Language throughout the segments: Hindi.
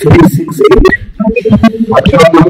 Three, six, eight.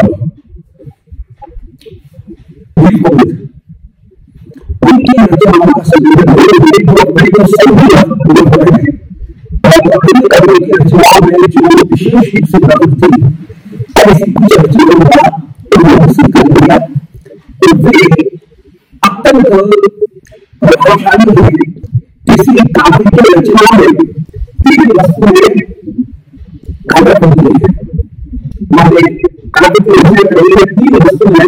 करने की रचनाओं में जो विशेष रूप से प्रकट थी ऐसी कुछ रचनाओं का उन्होंने स्वीकार किया तो वे अत्यंत प्रभावशाली हुए किसी काव्य की रचना में तीन वस्तुएँ प्रकट होती है माने काव्य की रचना करने में तीन वस्तुएँ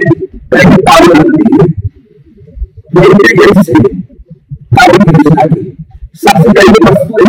पहले पावन होती है मेरे से काव्य की रचना की सबसे पहली वस्तु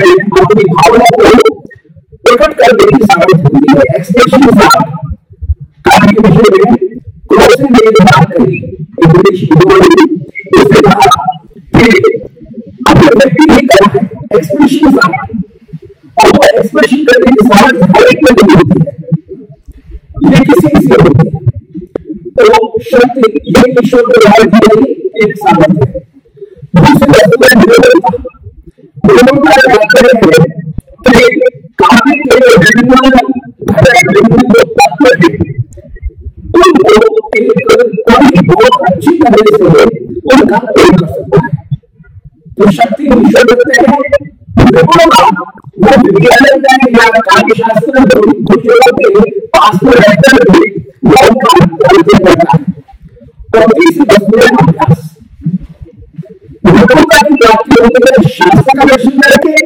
है अपनी भावना को प्रकट करने की सामर्थ्य होती है एक्सप्रेशन कार्य के विषय में क्रोसिंग ने एक बात एक ब्रिटिश हिंदू उसने कहा कि अगर व्यक्ति नहीं कर रहा है एक्सप्रेशन और वो एक्सप्रेशन करने की सामर्थ्य हर एक में होती है ये किसी किसी है। तो शक्ति ये ईश्वर द्वारा दी गई शास्त्र का दर्शन करके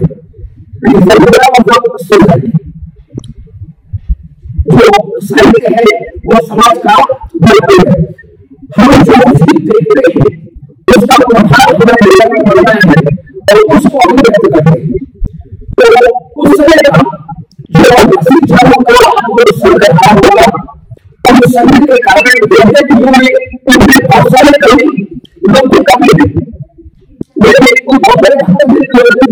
संगीत के कारण देखते कि उन्हें उनके बहुत सारे कवि लोग को कमी है मेरे को बहुत बड़े भक्त होगी परंतु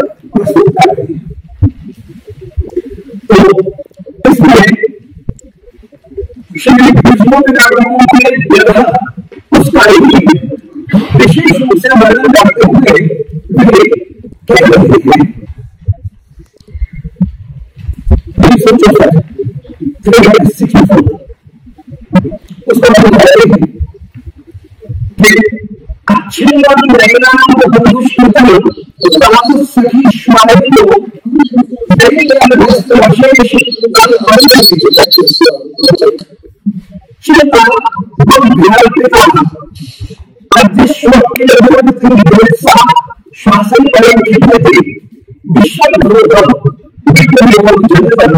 चिंता शासन करें कितने थे विश्व जनतन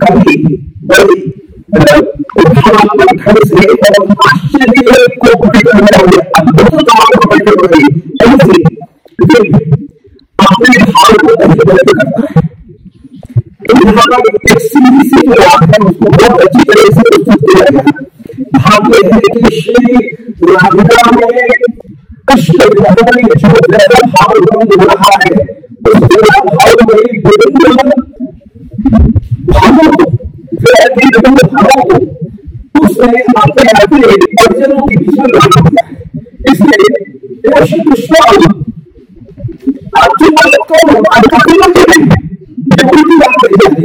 कभी बड़ी उद्धारात्मक ढंग से और आश्चर्य को प्रकट करने वाले अद्भुतताओं को प्रकट कर रही ऐसे एक सीधी सी जो बात है उसको बहुत अच्छी तरह से प्रस्तुत किया गया भाव यह है कि श्री राधिका में कृष्ण भगवान जो ज़्यादा भाव उत्पन्न हो रहा है उस ज़्यादा भाव में विभिन्न भावों को विभिन्न भावों को उसने अपने अपने अर्जनों के रखा दिया है इसलिए श्री कृष्ण अर्जुन को अधिकार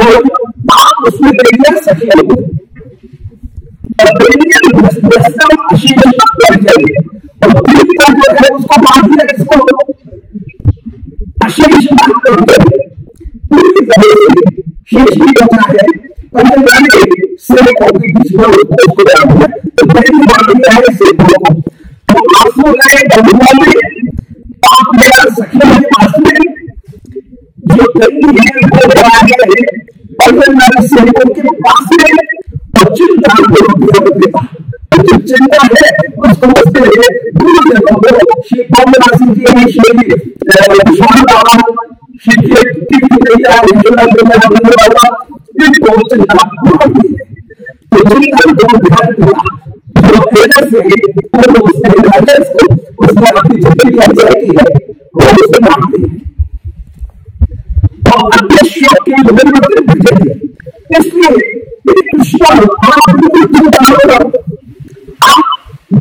और पाप उसमें सखी लोगों और उसको बाँध दिया से शेष भी बचा है पर जाने सिर को भी बीच में उसको तो पहली यह है सिर को चिंता है उसको उसके लिए श्री पौर्णवासी जी श्री विश्वान बाबा श्री कीर्ति भैया ईश्वर बाबा इनको चिंता तो जिनका जो ध्यान हुआ जो तेजस से पूर्ण उसने राजस को उसने अपनी ज़िंदगी अजय की है वो उसे मानते हैं और अदृश्य के विजय इसलिए कृष्ण आप बिल्कुल चिंता करो आप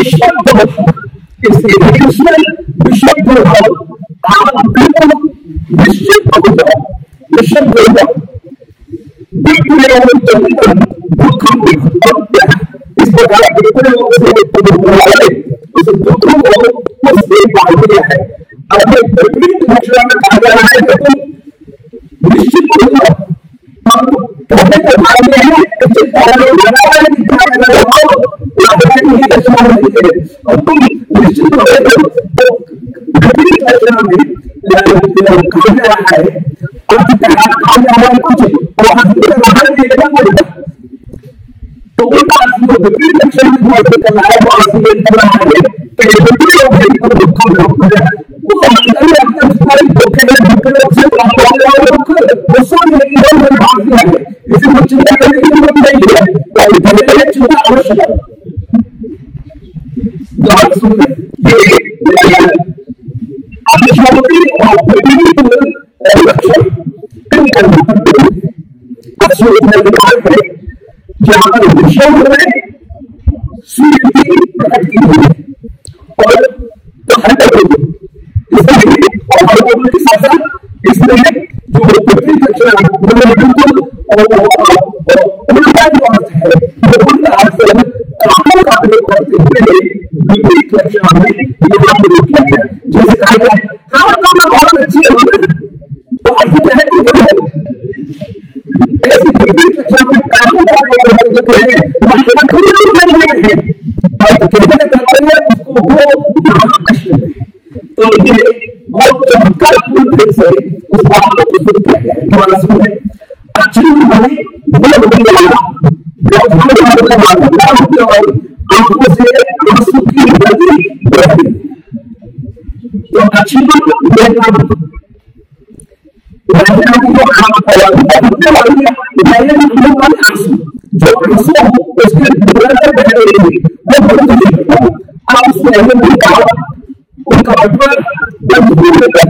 निशब्द इसलिए कृष्ण विशुद्ध भाव आप बिल्कुल निश्चित हो जाओ निशब्द हो इस प्रकार बिल्कुल उस दुखों को उससे पाल दिया है अब भाषा में कहा जा रहा है और तुम निश्चित हो में जा रहा है जा रहा है कुछ हम तो उनका असली विपरीत अक्षर में जो कर रहा है वो असली कर रहा है कि विपरीत हो गई तो दुख में दुख है वो अंदर अपने सारे दुख है दुख से प्राप्त होने वाला दुख वो सब नहीं है वो भाग दिया है इसे वो चिंता करने की ज़रूरत नहीं है तो धीरे धीरे चिंता आवश्यक है विषय में की प्रकट की हुई है और हर और के साथ साथ इसमें जो पृथ्वी दक्षिणा मतलब और उल्टा जो अर्थ है उल्टा अर्थ कामों का प्रयोग करते हुए विपरीत दक्षिणा में किया गया है हमारा सुने अच्छी हमें वो बदल गया जब हम और आँखों से आँसू की नदी बह तो अच्छी बात देखना वैसे को आप बनने वाली है मैंने हम वाले आँसू जो आँसू उसके निरंतर बह रही है वो बहुत ही आप उसको ऐसे नहीं उनका मतलब बंद होने कर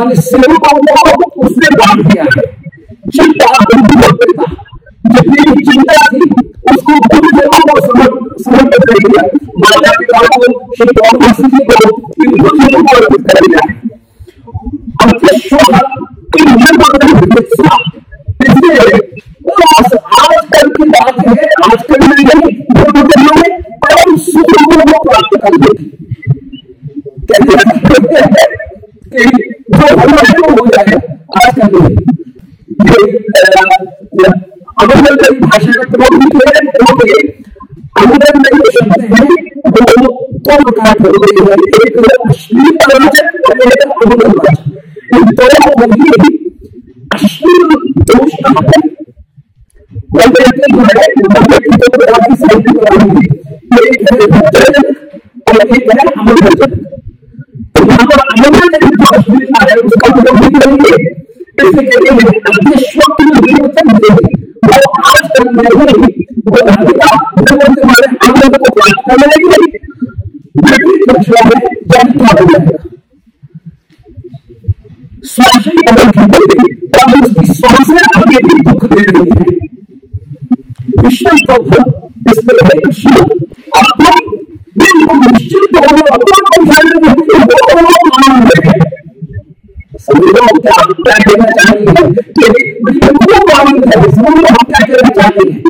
मन सेवकों को उसने बांट दिया है। चिंता था जितनी भी चिंता थी, उसको पूरी जगहों को समर्पित कर दिया माता पिता को श्री पौर्णमासी जी को इन बुद्धियों को अर्पित कर दिया। इसलिए आजकल की बात है आजकल में नहीं दो बुद्धियों में परम सुख को प्राप्त कर देती भाषा का प्रयोग भी किया है अमरदल में जो शब्द है वो दो प्रकार के हो गई है एक अश्लील वाचक और एक अमरदल वाचक इन दोनों को ही अश्लील दोष कहा है व्यक्ति जो है व्यक्ति दो प्रकार की साहित्य को आएँगे एक है भक्तजनक और एक है समूह हम क्या कहना चाहते हैं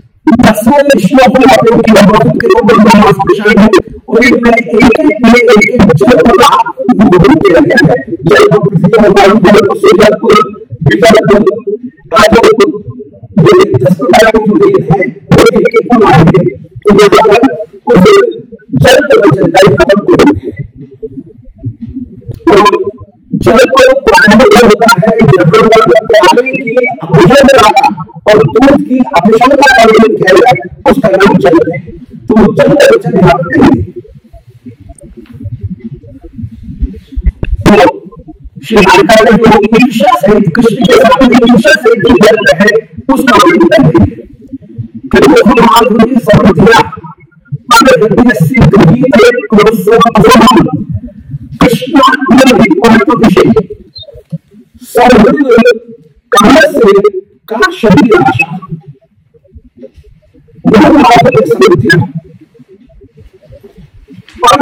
श्लोक में आप लोग की भगवत के ब्रह्मा स्पेशल है और एक एक में एक एक जल का वो किया गया है जल को पृथ्वी को जल को सूर्य को विजल को राजो को ये दस प्रकार के जो है एक एक को मानेंगे तो ये जल उस जल के वचन का खत्म को तो जल को प्राणी होता है जब प्राणी की अभिषेक रहा और दूध की अभिषेकता का जो किया जाए उसका नाम जल है तो जल का वचन यहाँ पर कहेंगे श्री माता जो ईर्षा सहित कृष्ण के साथ ईर्षा सहित जो जल है उसका वर्णन है फिर वो माधुरी समझिया अगर हृदय से गृहीत क्रोध कृष्ण कहा से कहा शरीर आशा यह महापद और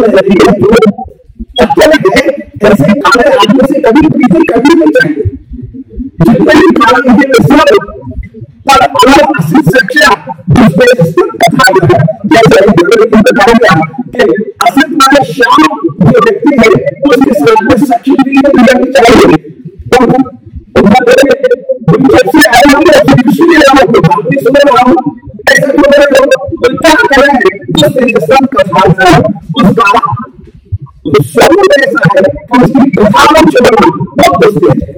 को छुपा है जो है ऐसे काले आदमी से कभी प्रीति करनी नहीं चाहिए जितने भी काले हैं सब पर अलग असली शिक्षा दूसरे कथा जैसे बताया कि असत माने श्याम जो व्यक्ति है उसके साथ में सच्ची प्रीति करनी चाहिए सबसे आए होंगे कृषि आपको भक्ति सुन रहा हूँ ऐसे तो मेरे लोग क्या करेंगे उस हिंदुस्तान कथा उसका स्वरूप ऐसा है कि उसकी में छोड़ना बहुत मुश्किल है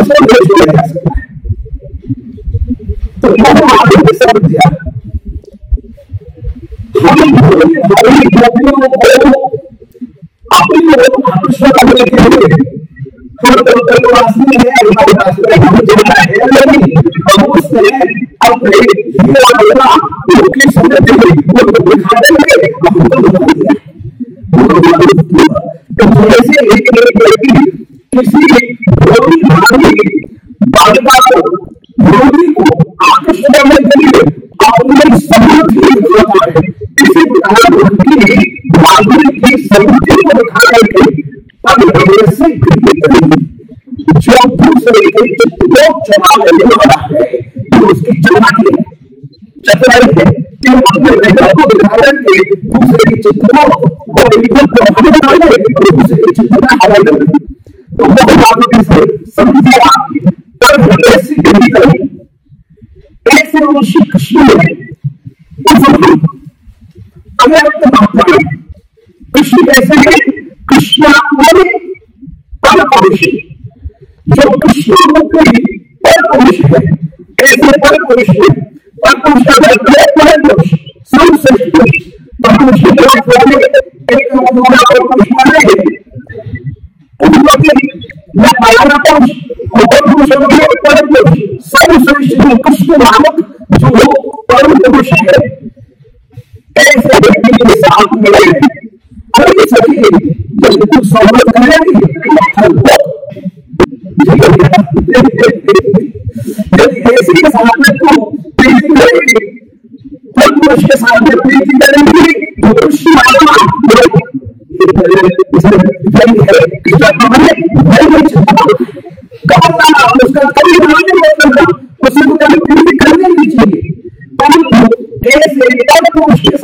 उसको नहीं छोड़ा जा सकता तो यह आगे की समस्या हम हमारी गोपियों को अपनी आकर्षण करने के लिए हम तो वास्तव है हमारे पास में हम जगह है नहीं हम उसने अपने हीरा बना उसकी समृद्धि किसी रोगी भागी बालिका को रोगी को आकर्षण करने के लिए अपनी समृद्धि दिखाता है। इसी प्रकार व्यक्ति भागी की समृद्धि को दिखा करके पद से जो दूसरे के चित्त को वाला है। जो उसकी चलाकी है चतुराई है कि अपने हृदय को दिखा करके दूसरे के चित्त को और एकदम प्रभावित आ गए प्रभु से चिंता हवा कर तो वो के से समझिए आप पर ऐसी गति करी ऐसे ऋषि कृष्ण ने अगर मात्रा कृष्ण कैसे है कृष्ण पर पुरुष जो कृष्ण रूप पर पुरुष है ऐसे पर पुरुष है पर पुरुष का पर पुरुष सर्वश्रेष्ठ पर पुरुष के एक पर पुरुष माने मैं पाया पुरुष और पुरुष पर पुरुष सर्वश्रेष्ठ जो कृष्ण नामक जो परम पुरुष है ऐसे व्यक्ति के साथ में और ये सभी जब तू सहमत करेंगे यदि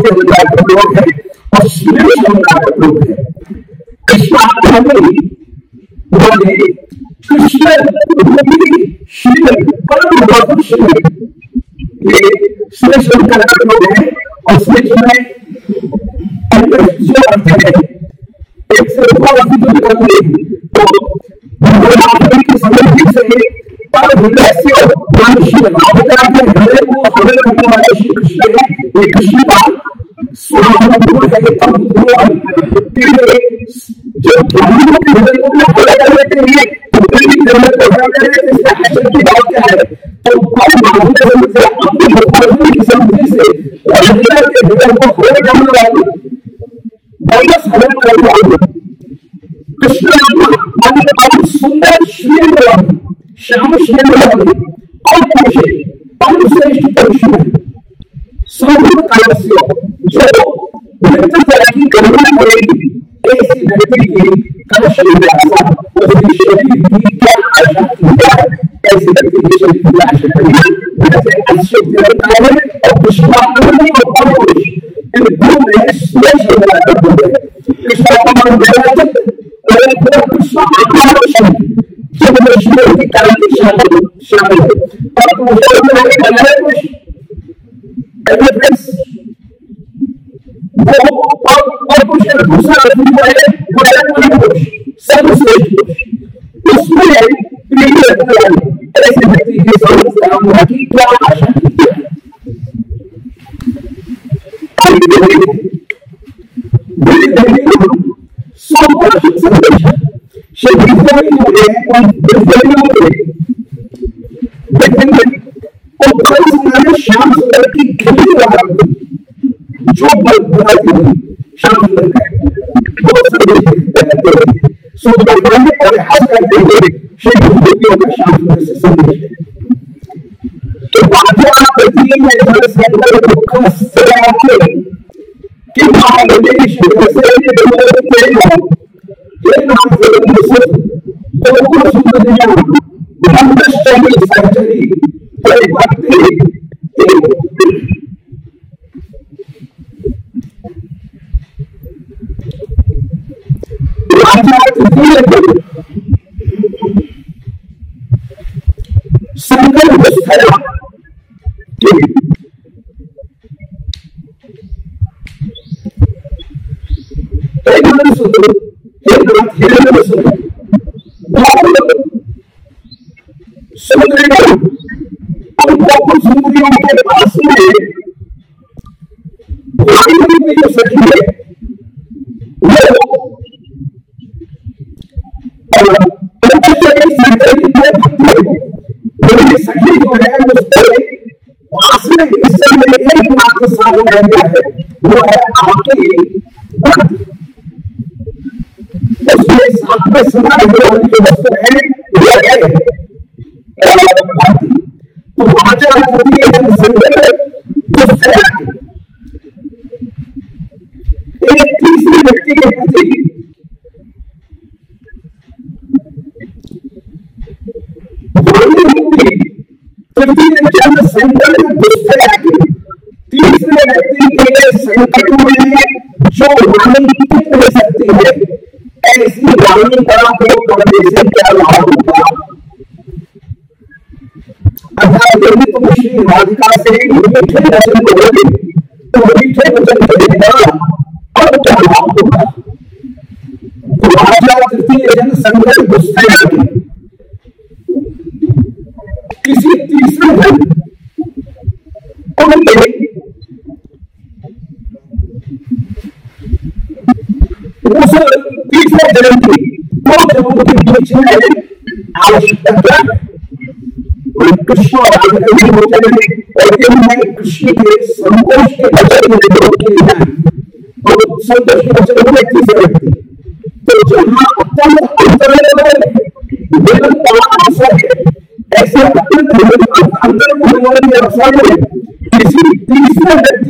सके अशोक का प्रयोग है और श्रेष्ठ का प्रयोग है कृष्ण उन्होंने कृष्ण श्री परम भगवान श्री ये श्रेष्ठ का प्रयोग है और श्रेष्ठ में जो अर्थ है एक से ऊपर अभी जो करते तो भगवान की समृद्धि से पर हृदय से मनुष्य भावता के हृदय को हृदय करने वाले श्री कृष्ण है ये कृष्ण का जो के लिए को बात क्या है तो कौन भावना से अपनी भगवान calcio, gioco, diventata la chicca non credi, essi da credi, calcio di casa, o si dice di chicca alla chicca, essi da credi di piace prima, perché al suo direttore ho cucinato un unico pollice, il buone è spesso della tabella, che sono mangiato, e ho cucinato un unico pollice, che come ci vediamo, siamo Shyam सुंदर और हाथ करते हुए श्री गुरुदेव का श्याम सुंदर से संदेश है जीवन में जल संकट दुख से कि महादेश से बोलते हैं ये नाम से मुसत तो को सुन दिया अंडरस्टैंडिंग सर्जरी भक्ति राजा है। वो सखी जो उसके पास में इस समय साधन रह गया है वो है आपकी उसके साथ में वस्तु है वो है किसी तीसरे उस तीसरे जन्म की आवश्यकता कृष्ण और कृष्ण के संतोष के वचन के लिए तो संतोष के वचन को व्यक्ति से तो जहाँ अत्यंत अंतर अवसर है ऐसे अत्यंत अंतर होने में किसी तीसरे व्यक्ति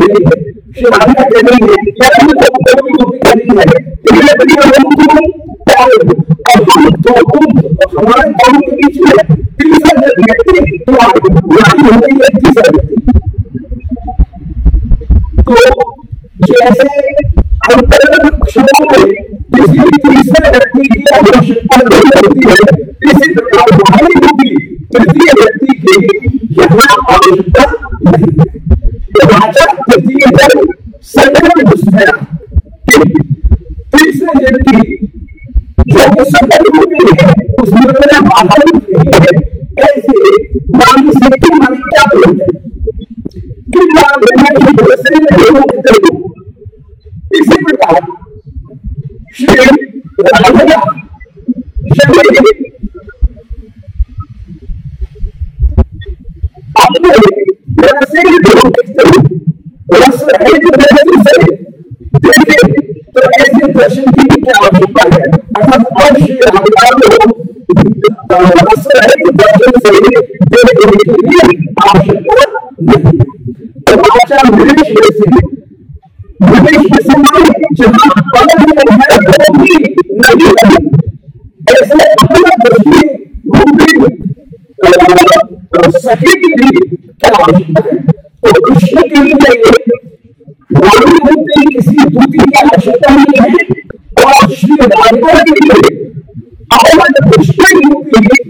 Thank you. है दर्शन से देखने के लिए आवश्यकता नहीं तो भाषा निवेश से निवेश के समय जहाँ पवन में है वो भी नहीं है ऐसे अपना दृष्टि रूपी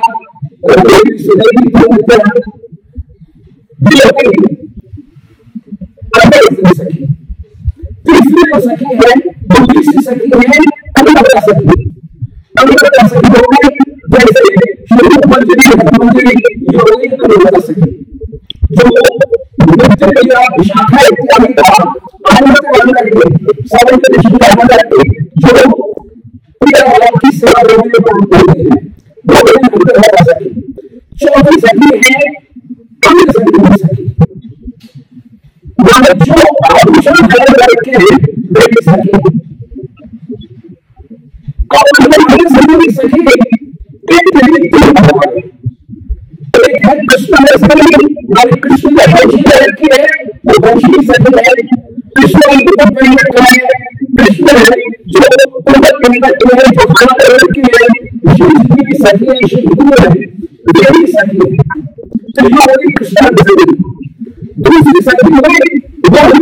तीसरी दूसरी सखी है जो मुख्य या शाखा इत्यादि का आनंद वाला करके सारे देश का आनंद करके जो प्रिय वाला की सेवा करने को बोलते हैं जो आभूषण खड़े करके वे सखी और सखी सखी हमारे कृष्ण ने वंशी रखी है वो वंशी सत्य है कृष्ण को परिणत है कृष्ण है जो पूर्ण परिणत है जो खाना कर है विशेष की सखी है विशेष है ये सखी है तो ये होगी कृष्ण दूसरी सखी हुई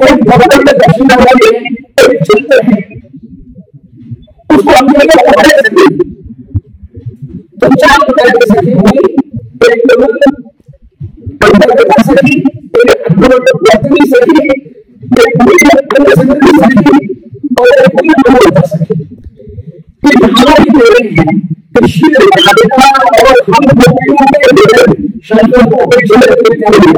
एक भगवान ये तेरे हैं कृष्ण राधिका और हम गोपियों के लिए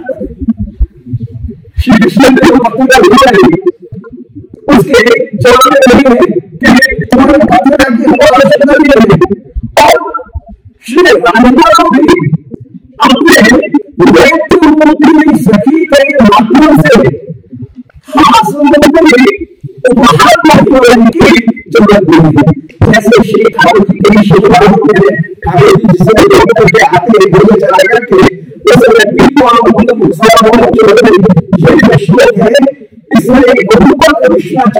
जवाब नहीं कि तुम्हारे पत्रिका की हमको आवश्यकता भी नहीं और श्री अपने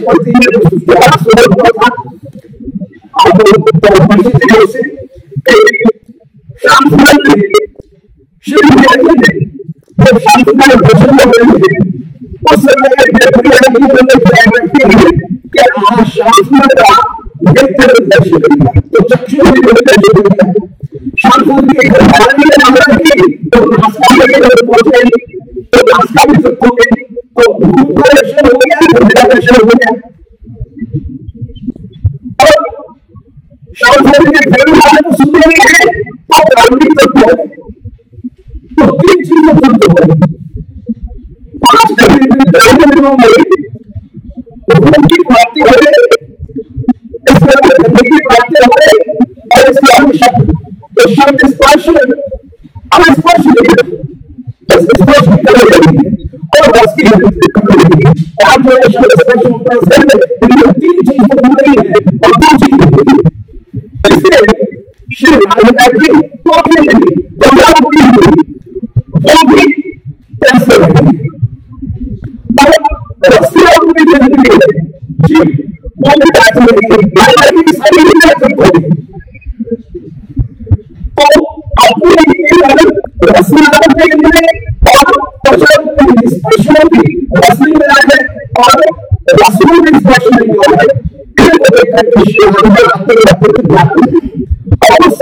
चक्रवर्ती ने उस द्वारा स्वरूप हुआ था आप है शाम सुंदर ने श्री विद्यार्थी ने जब शाम सुंदर भोजन कर रहे थे उस समय कि आज शाम सुंदर का व्यक्ति दर्शन करेगा तो चक्षु भी दर्शन करेगा शाम सुंदर के घर आने की तो नास्ता के घर पहुँचे तो नास्ता भी सब नहीं है और प्रारंभिक तत्व है तो तीन चीज़ें पाँच दिनों में भूमि की प्राप्ति हो गई इस तरह से की प्राप्ति हो गई और इसका शब्द तो शब्द स्पर्श अब स्पर्श स्पर्श की कमी नहीं और बस की कमी नहीं आप जो है स्पर्श ऊपर से भी कैसे रहेगी और उनकी ज़िंदगी है जी भी में है और रस्सों की स्पर्श नहीं हो रहा है इनको देखकर कृष्ण हमें अपने अपने ज्ञान और उस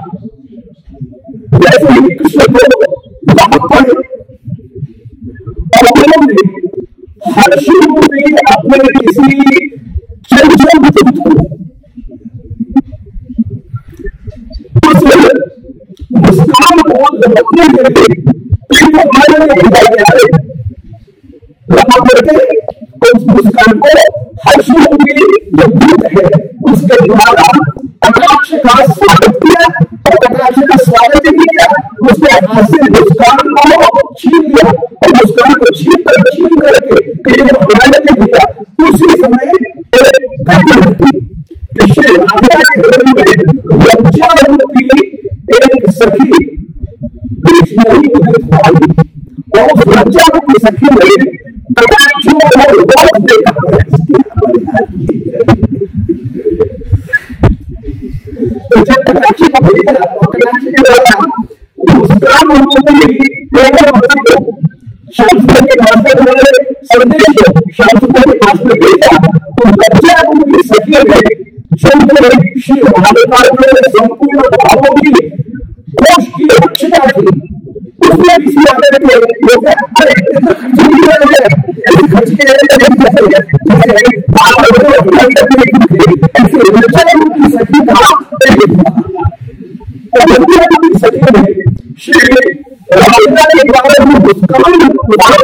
उसने मुस्कान को छीन लिया और मुस्कान को छीन कर छीन करके कहीं बनाने के दिया उसी समय एक घटना हुई कृष्ण राधा के घर में लज्जा रूपी एक सखी कृष्ण ही। उदित और उस लज्जा रूपी सखी ने कटाक्षों को श्री राधिका के संपूर्ण भावों की कोष की रक्षता थी उसमें किसी आदर के लोग अरे ऐसे खर्च के जैसे ऐसे सखी का सखी में श्री राधिका के द्वारा जो मुस्कान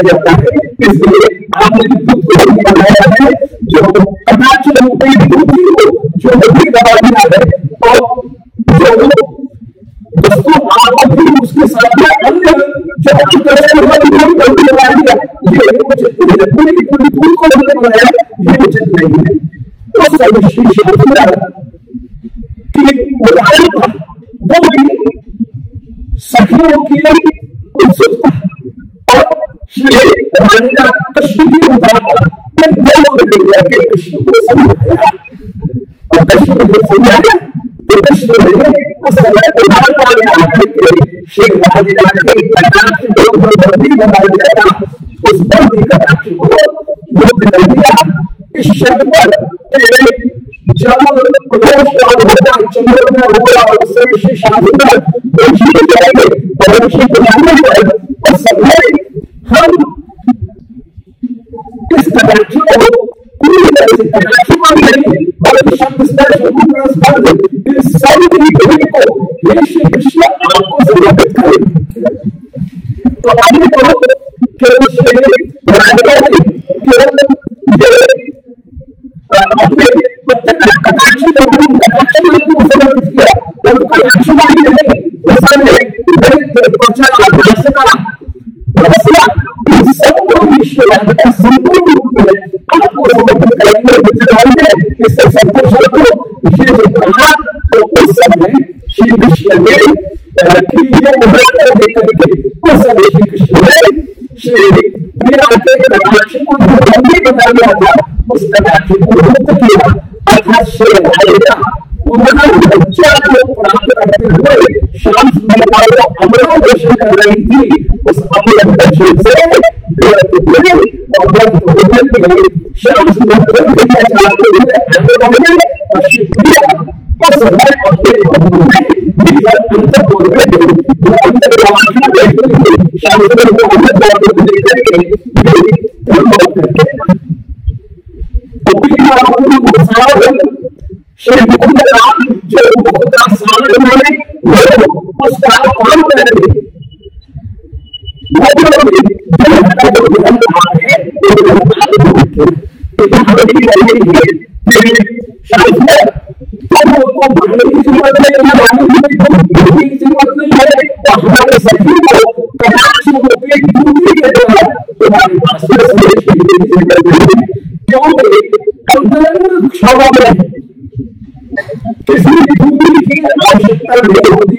जाता है इसलिए आपने धूप को बनाया है जो कटाक्ष रूप में को जो बंदी बना दिया है और जो वस्तु आपको भी उसके साथ में जो अच्छी तरह से बंदी बंदी बना दिया ये उचित नहीं पूरी पूरी को बनाया ये उचित नहीं है। तो सर्वश्री कि उदाहरण था वो भी सखियों की उत्सुकता और श्री राजा कृष्ण की उदाहरण दोनों ने जाके कृष्ण को समझाया और कृष्ण को समझाया तो प्रदेश का होगा चंद्र में होगा और उससे विशेष शास्त्र वंशी को जाएँगे को जानने जाएगा और समय हम इस कटाक्षी को पूरी तरह से कटाक्षी को नहीं बल्कि शब्द स्तर शब्द स्तर इस सब की को हे श्री कृष्ण आपको समर्पित करें तो आगे करो केवल Shri Krishna kriye mwenye dekade kosa Vishnu Krishna Shri Vinayake Kadakshi Udhani Kadakata Mustadaki Udhukiya Adhashe Ayya Udhani Chakya Pratya Pratya Shams Mekaya Amra Vishnu Kadakshi Us Amra Vishnu Zay Vyatu Vyatu Vyatu Vyatu Vyatu Shams Mekaya Chakya Vyatu Vyatu शाम सुंदर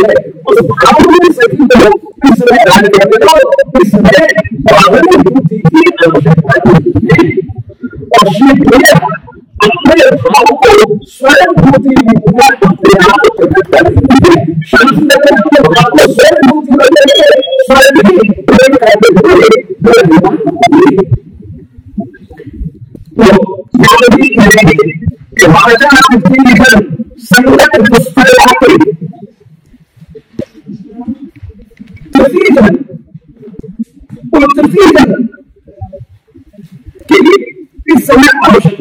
सकते हैं उस भाव को भी सही करो इस समय दान करते हो इस समय भावन बुद्धि की आवश्यकता होती है और शीघ्र अपने भाव को स्वयं बुद्धि में अपने आप को प्रकट कर देती है शांति नगर के भाव को स्वयं बुद्धि बदल के स्वयं ही प्रेम करते हुए तो यहाँ भी कहेंगे कि हमारा बुद्धि निकल संगत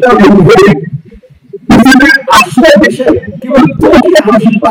Mwen se mwen aswe peche, ki mwen tou ki akoujit pa,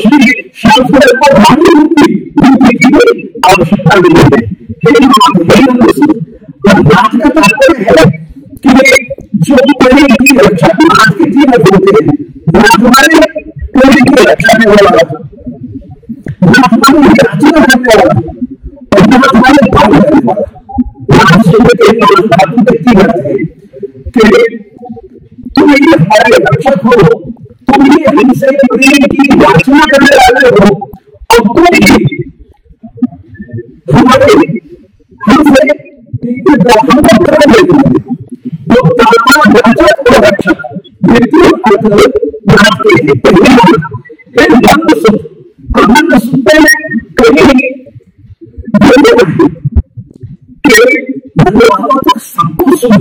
শিবির সংসদের প্রধানমন্ত্রী অবসর দিয়েছে সেটি আজকে তারপরে হ্যাঁ তিনি যদি পরে কি রক্ষা আজকে কি রক্ষা করতে রাজমানের তৈরি করে রাখা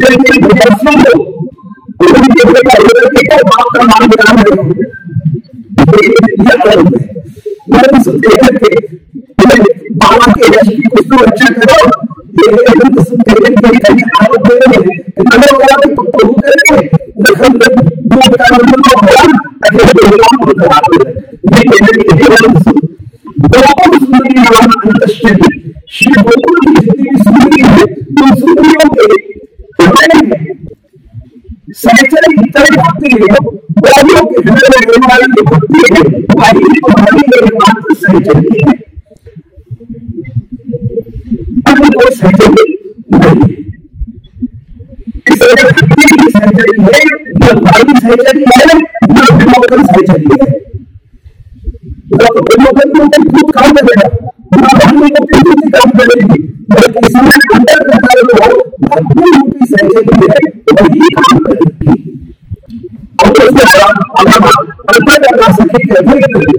करके विद्यार्थियों को उनके का बाप का मान दिलाना है मैं सबसे बाबा के रश्मि को अच्छा करो ये मेरे को सब करने के लिए आप बोल रहे हैं सही चलती है वो सही चलती नहीं इस वजह से कोई भी सही चली है न भाई सही चली है न विमोचन सही चली है विमोचन के ऊपर खुद काम करेगा भाई को खुद ही काम करेगी बल्कि इसमें अंतर करता है लोग भरपूर रूपी सही चली है वही काम करेगी और उसके बाद अगर अल्पा करना सके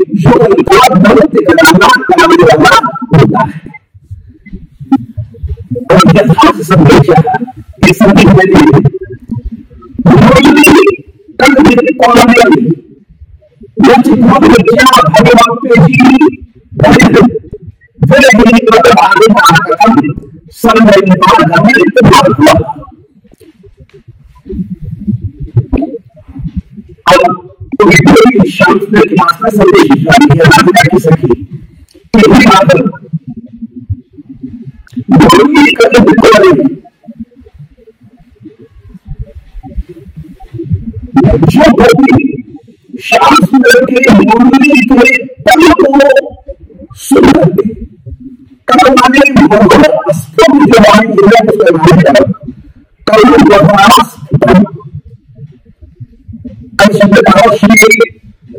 केवल ज्ञान भक्ति का निर्माण का निर्माण होता है और यथार्थ संदेश ये संदेश देते हैं समय निर्माण करने इस्तेमाल हुआ अब की शांत में प्रार्थना संदेश दिया है प्रार्थना की सकी कि हे बाबा बोलने का तो बिल्कुल नहीं जो भक्ति शांत में के बोलने के तन को सुन कर्माने भगवान अस्तम जवान दिया उसका नाम है कर्म भगवान अस्तम अंश बताओ श्री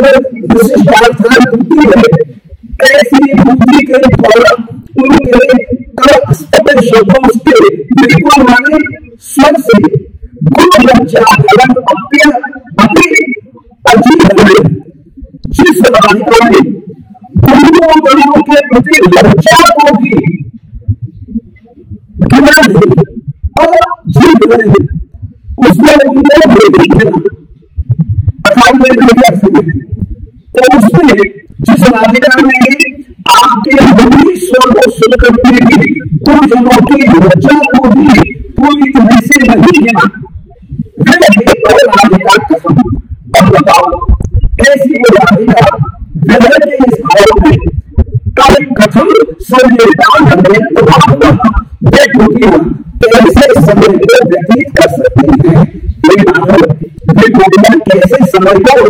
खबर विशिष्ट अर्थान होती है ऐसी भूमि के द्वारा उनके कल शब्दों से बिल्कुल माने, स्वर से। गुरु एवं अप्य अपने अजीत है जिस अधिकार ने गुरुओं के प्रति लज्जा को भी और जीत गए उसमें तो उसमें जिस राधिका आपके बुद्धि स्वर को सुन करके भी तुम जनों की रचा को भी पूरी तरह से नहीं हृदय कैसे समय को व्यतीत कर सकती हैं? कैसे समय को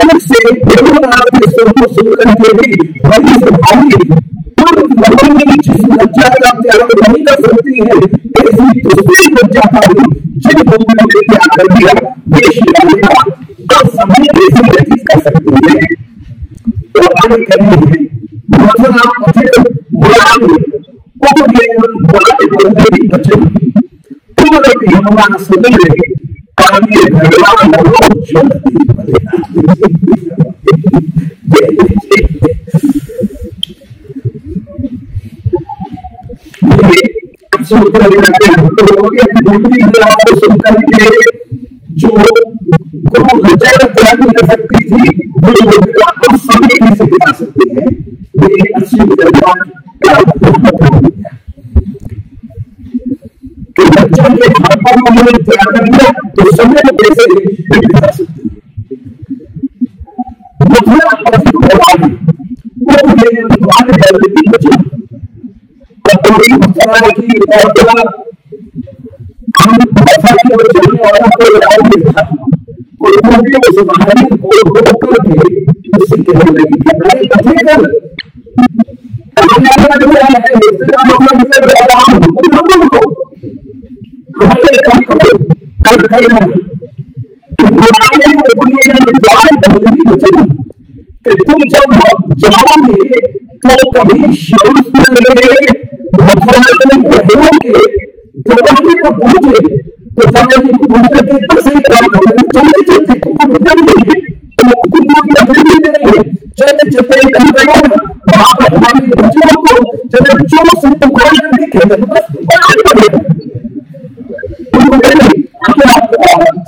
उनसे देवनाथ के स्वर सुनकर के भी बड़ी स्वभावी जिस लज्जा का त्याग नहीं कर सकती है ऐसी दूसरी लज्जा का भी जिन भूमियों ने त्याग कर दिया वे श्री राधिका तो समय कैसे व्यतीत कर सकते हैं तो आगे करनी है मौसम आप कथित बुलाएँगे उपदेव बुलाए बोलते ही बचन तुम लोग हनुमान सुन रहे कार्य भगवान लोग को के जो गुरु विजय त्याग कर सकती थी गुरु विद्या हम सभी कैसे दिखा सकते हैं ये अच्छी विद्वान तो बच्चों के भाषा में उन्होंने त्याग कर दिया तो समय में कर करना तुम जब जाओगे तो कभी शुरू में मथुरा में रहोगे तो वहीं को तो समय की पूछ करके तो सही काम करोगे चलते चलते तुमको वचन नहीं तो तुमको तकलीफ़ दे रही है चलते चलते कहीं कहीं वहाँ हमारे बच्चों को जब बच्चों से पुकार करके कहते हैं बस आगे बढ़े उनको कहते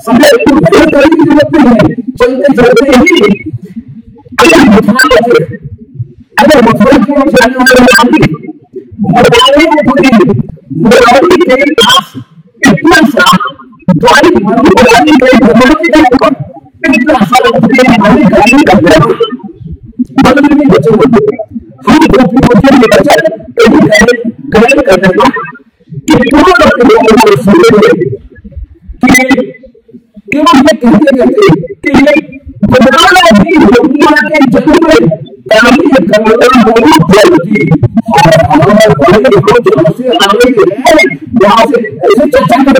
समय को भेद करने की ज़रूरत है चलते चलते ही अगर मथुरा अगर की जाने वाले इतना सा कर ऐसे चर्चा करते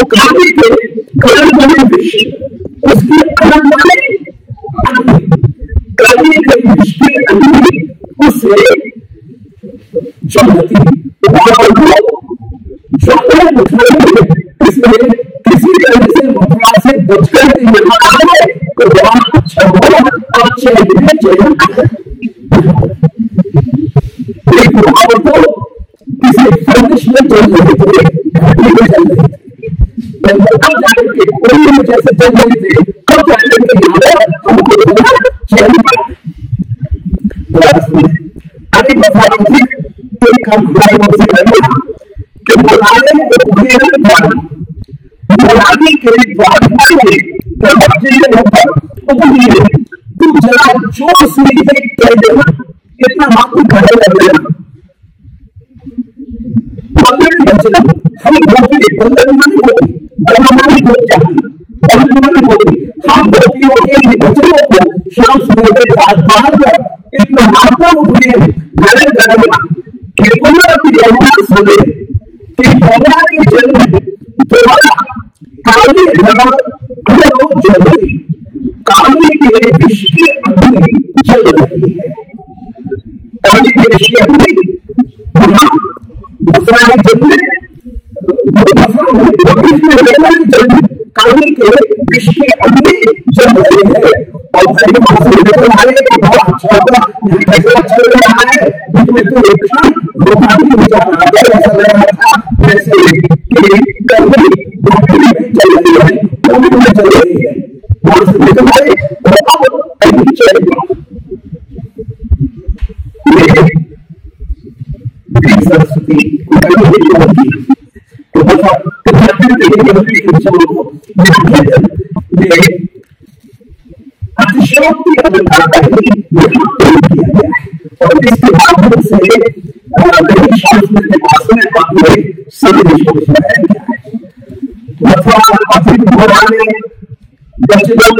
जो काली के कारण बने विषय उसकी अलग वाले काली के विषय अग्नि उससे चलती इसलिए किसी तरह से मथुरा से बचकर यहाँ आए तो बहुत अच्छा हो और चैन चैन जैसे रहे थे अब जाकर के यहाँ हमको अरे प्रधानमंत्री एक हमारे से करना कि बुलाने को द्वारा बुलाने के द्वारा प्रभावी ऊपर उपनीय तू जरा ज़ोर से ये कह देना इतना मात्र खड़े पकड़ बचना हम गोपी बंधन मानी गोपी बंधन गोप चाहिए बचनों को शाम सुबह के बाद बाहर कर इतना मात्र उपनीय गले करना केवल अपनी यमुना सुने कि यमुना के जन्म द्वारा काली लगा लोग जल रही काली के विष की अग्नि जल रही है काली के विष की अग्नि दूसरा है जन्म भाई हमारे बहुत अच्छा होगा कैसा चल रहा है जिसमें तो एक रोमांटिक विचार आ गया ऐसा लग रहा था जैसे कि कर्मी नौकरी चल रही है कोविड चल रही है बहुत से निकल आए और अब अभी चल सरस्वती तो बहुत अतिशयोक्ति अलंकार का ही यहाँ प्रयोग किया गया है और इसके माध्यम से गणित शास्त्र के पास में सभी देशों को सुनाया गया है अथवा अतिरिक्त पुराने दर्शनों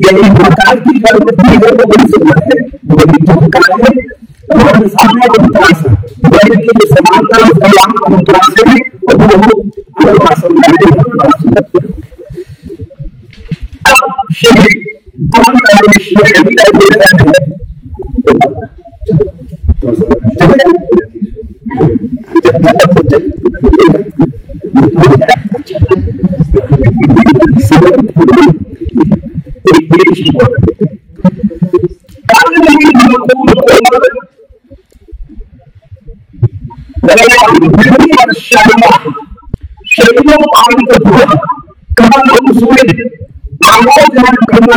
यही प्रकार की प्रवृत्ति है वो बड़ी सुंदर है बड़ी चमत्कार है और सामने अनुप्रास गणित की समानता है उसका नाम अनुप्रास है और वो अनुप्रास है शरीरों पानी का कमल सूर्य आमोदन करना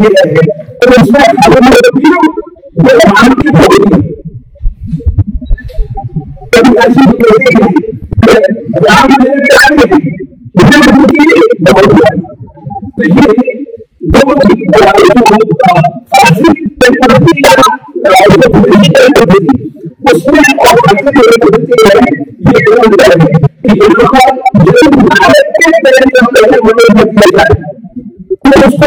उसकी पद्धति तो उसमें हमें वो राम की कभी ऐसी कहते हैं राम मेरे प्यार में मुझे उनकी बहुत तो ये दो फारसी पद्धति का उसमें और पद्धति है ये दो है कि यहाँ पर जो भारत के पहले पहले मनोरंजन किया जाए तो उसको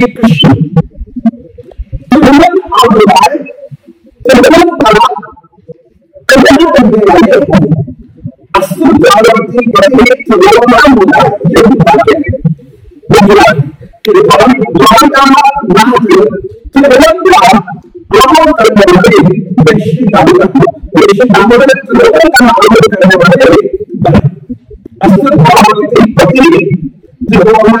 depression. The woman of the life, the woman power, the woman of the life, as soon as I am taking the head to the woman of the life, the woman of the life, to the woman of the life, to the woman of the life, Ramon Tanawade, Rishi Tanawade, Rishi Tanawade, to the woman of the life, as soon as I am taking the head to the woman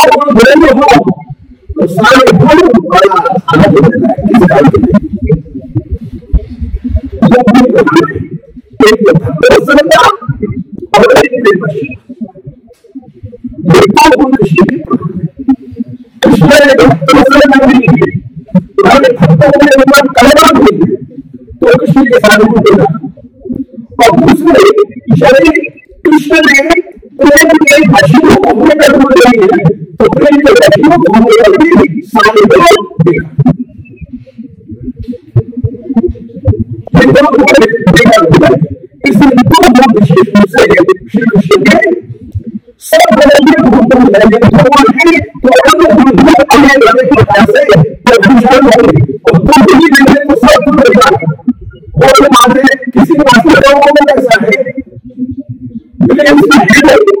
हो तो सारे और एक प्रेम कृष्ण के कृष्ण ने प्रसन्न नहीं भक्तों ने ऊपर कलमा नहीं कृष्ण के साथ गुण देना और दूसरे यदि कृष्ण ने प्रेम किसी के कैसा है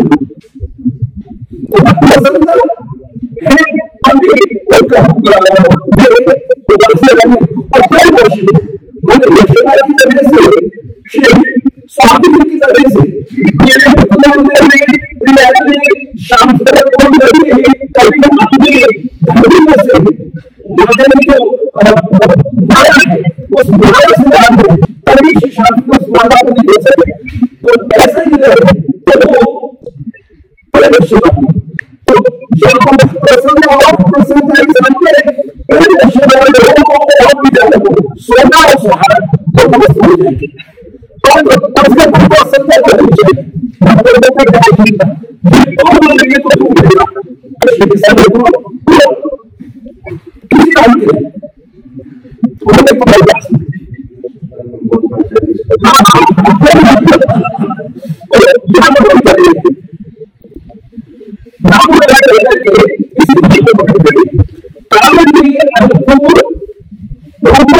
Kalau dia ada umur, berapa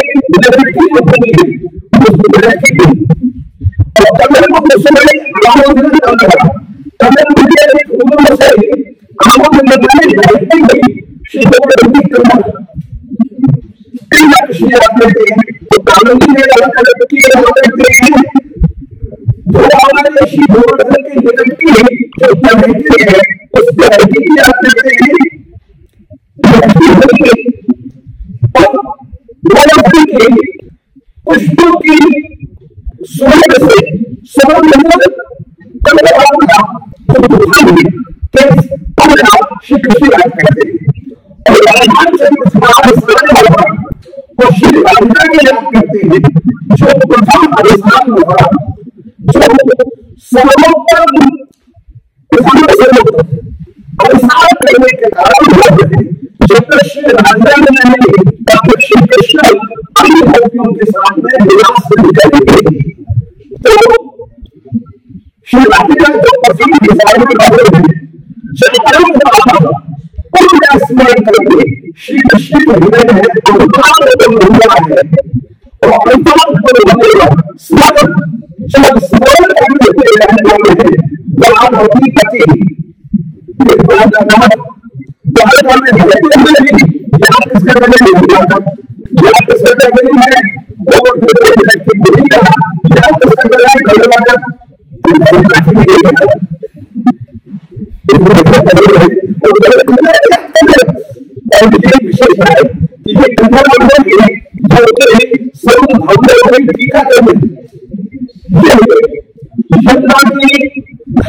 सर्वोत्तम करने के कारण श्री ने कृष्ण भक्तियों के साथ में विलास तो श्री राधिका को के बारे में जब स्मरण करके श्री कृष्ण के हृदय में नाम होती कटी तो हर काम में यहाँ किस करने में यहाँ किस करने में है वो नहीं कहा यहाँ किस करने में कल वाला और ये विशेष है कि ये कंट्रोल मंडल के सर्व भावनाओं में टीका करने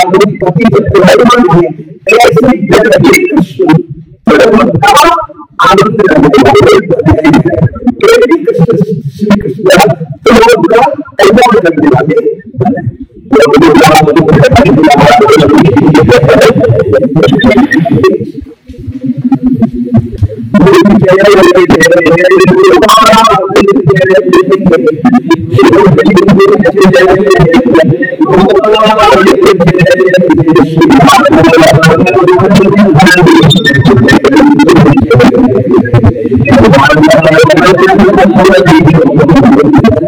नागरिक पति जब विराजमान है ऐसे जगत कृष्ण प्रभु का आनंद कृष्ण श्री कृष्ण प्रभु का कल्याण करने वाले Thank you. Thank you.